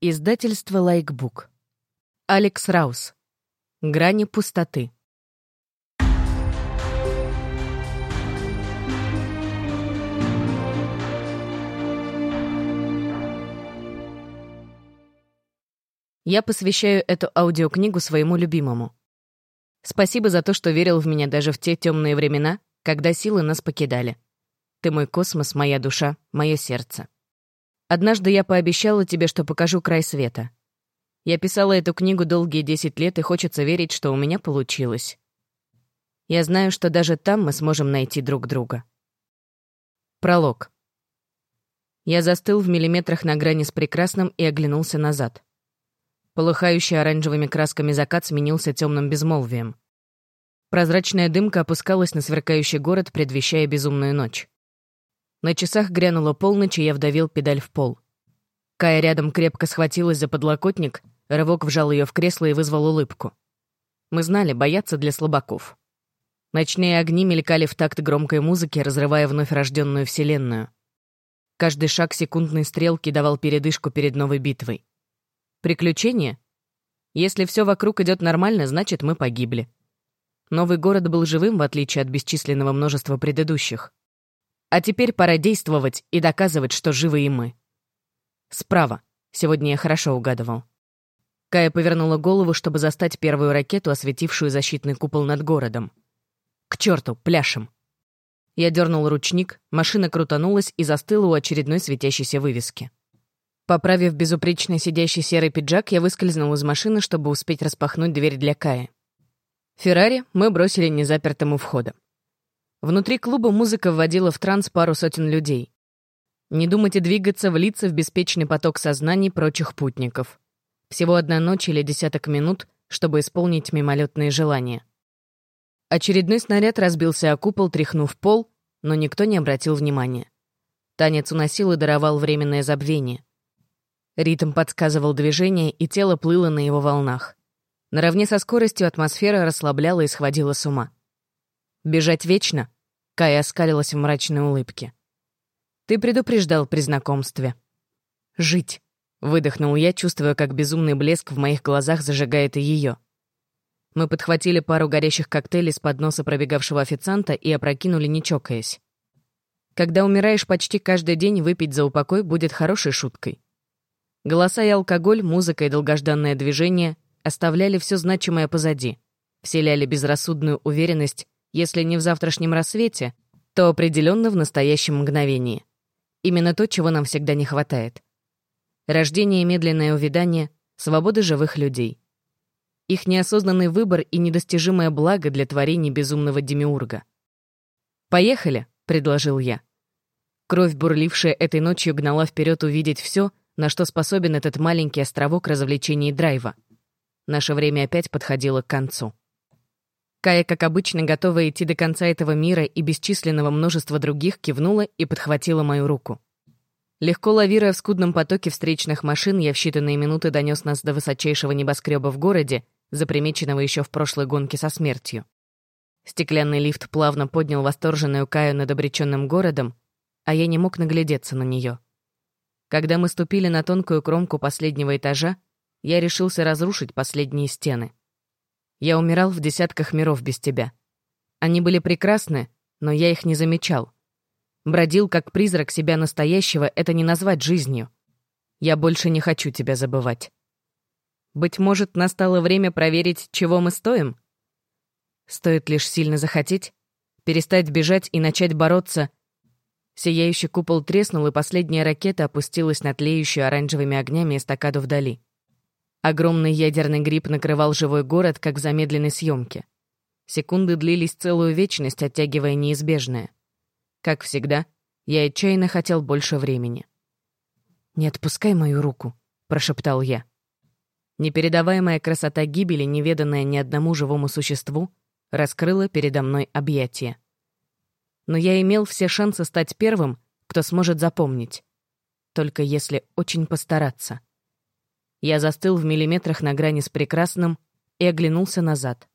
Издательство «Лайкбук». Алекс Раус. Грани пустоты. Я посвящаю эту аудиокнигу своему любимому. Спасибо за то, что верил в меня даже в те темные времена, когда силы нас покидали. Ты мой космос, моя душа, мое сердце. Однажды я пообещала тебе, что покажу край света. Я писала эту книгу долгие десять лет, и хочется верить, что у меня получилось. Я знаю, что даже там мы сможем найти друг друга. Пролог. Я застыл в миллиметрах на грани с прекрасным и оглянулся назад. Полыхающий оранжевыми красками закат сменился темным безмолвием. Прозрачная дымка опускалась на сверкающий город, предвещая безумную ночь. На часах грянула полночь, и я вдавил педаль в пол. Кая рядом крепко схватилась за подлокотник, Рывок вжал ее в кресло и вызвал улыбку. Мы знали, бояться для слабаков. Ночные огни мелькали в такт громкой музыки, разрывая вновь рожденную вселенную. Каждый шаг секундной стрелки давал передышку перед новой битвой. Приключение? Если все вокруг идет нормально, значит, мы погибли. Новый город был живым, в отличие от бесчисленного множества предыдущих. А теперь пора действовать и доказывать, что живы и мы. Справа. Сегодня я хорошо угадывал. Кая повернула голову, чтобы застать первую ракету, осветившую защитный купол над городом. «К черту, пляшем!» Я дернул ручник, машина крутанулась и застыла у очередной светящейся вывески. Поправив безупречно сидящий серый пиджак, я выскользнул из машины, чтобы успеть распахнуть дверь для Кая. Феррари мы бросили незапертым у входа. Внутри клуба музыка вводила в транс пару сотен людей. Не думать и двигаться, влиться в беспечный поток сознаний прочих путников. Всего одна ночь или десяток минут, чтобы исполнить мимолетные желания. Очередной снаряд разбился о купол, тряхнув пол, но никто не обратил внимания. Танец уносил и даровал временное забвение. Ритм подсказывал движение, и тело плыло на его волнах. Наравне со скоростью атмосфера расслабляла и сходила с ума. «Бежать вечно?» — Кая оскалилась в мрачной улыбке. «Ты предупреждал при знакомстве». «Жить», Выдохнул я, чувствуя, как безумный блеск в моих глазах зажигает и ее. Мы подхватили пару горящих коктейлей с подноса пробегавшего официанта и опрокинули, не чокаясь. Когда умираешь почти каждый день, выпить за упокой будет хорошей шуткой. Голоса и алкоголь, музыка и долгожданное движение оставляли все значимое позади, вселяли безрассудную уверенность, если не в завтрашнем рассвете, то определенно в настоящем мгновении. Именно то, чего нам всегда не хватает — Рождение и медленное увядание — свобода живых людей. Их неосознанный выбор и недостижимое благо для творений безумного демиурга. «Поехали», — предложил я. Кровь, бурлившая этой ночью, гнала вперед увидеть все, на что способен этот маленький островок развлечений драйва. Наше время опять подходило к концу. Кая, как обычно, готовая идти до конца этого мира и бесчисленного множества других, кивнула и подхватила мою руку. Легко лавируя в скудном потоке встречных машин, я в считанные минуты донес нас до высочайшего небоскреба в городе, запримеченного еще в прошлой гонке со смертью. Стеклянный лифт плавно поднял восторженную Каю над обреченным городом, а я не мог наглядеться на нее. Когда мы ступили на тонкую кромку последнего этажа, я решился разрушить последние стены. Я умирал в десятках миров без тебя. Они были прекрасны, но я их не замечал — Бродил как призрак себя настоящего — это не назвать жизнью. Я больше не хочу тебя забывать. Быть может, настало время проверить, чего мы стоим? Стоит лишь сильно захотеть, перестать бежать и начать бороться. Сияющий купол треснул, и последняя ракета опустилась на тлеющую оранжевыми огнями эстакаду вдали. Огромный ядерный гриб накрывал живой город, как в замедленной съемке. Секунды длились целую вечность, оттягивая неизбежное. Как всегда, я отчаянно хотел больше времени. «Не отпускай мою руку», — прошептал я. Непередаваемая красота гибели, неведанная ни одному живому существу, раскрыла передо мной объятия. Но я имел все шансы стать первым, кто сможет запомнить. Только если очень постараться. Я застыл в миллиметрах на грани с прекрасным и оглянулся назад.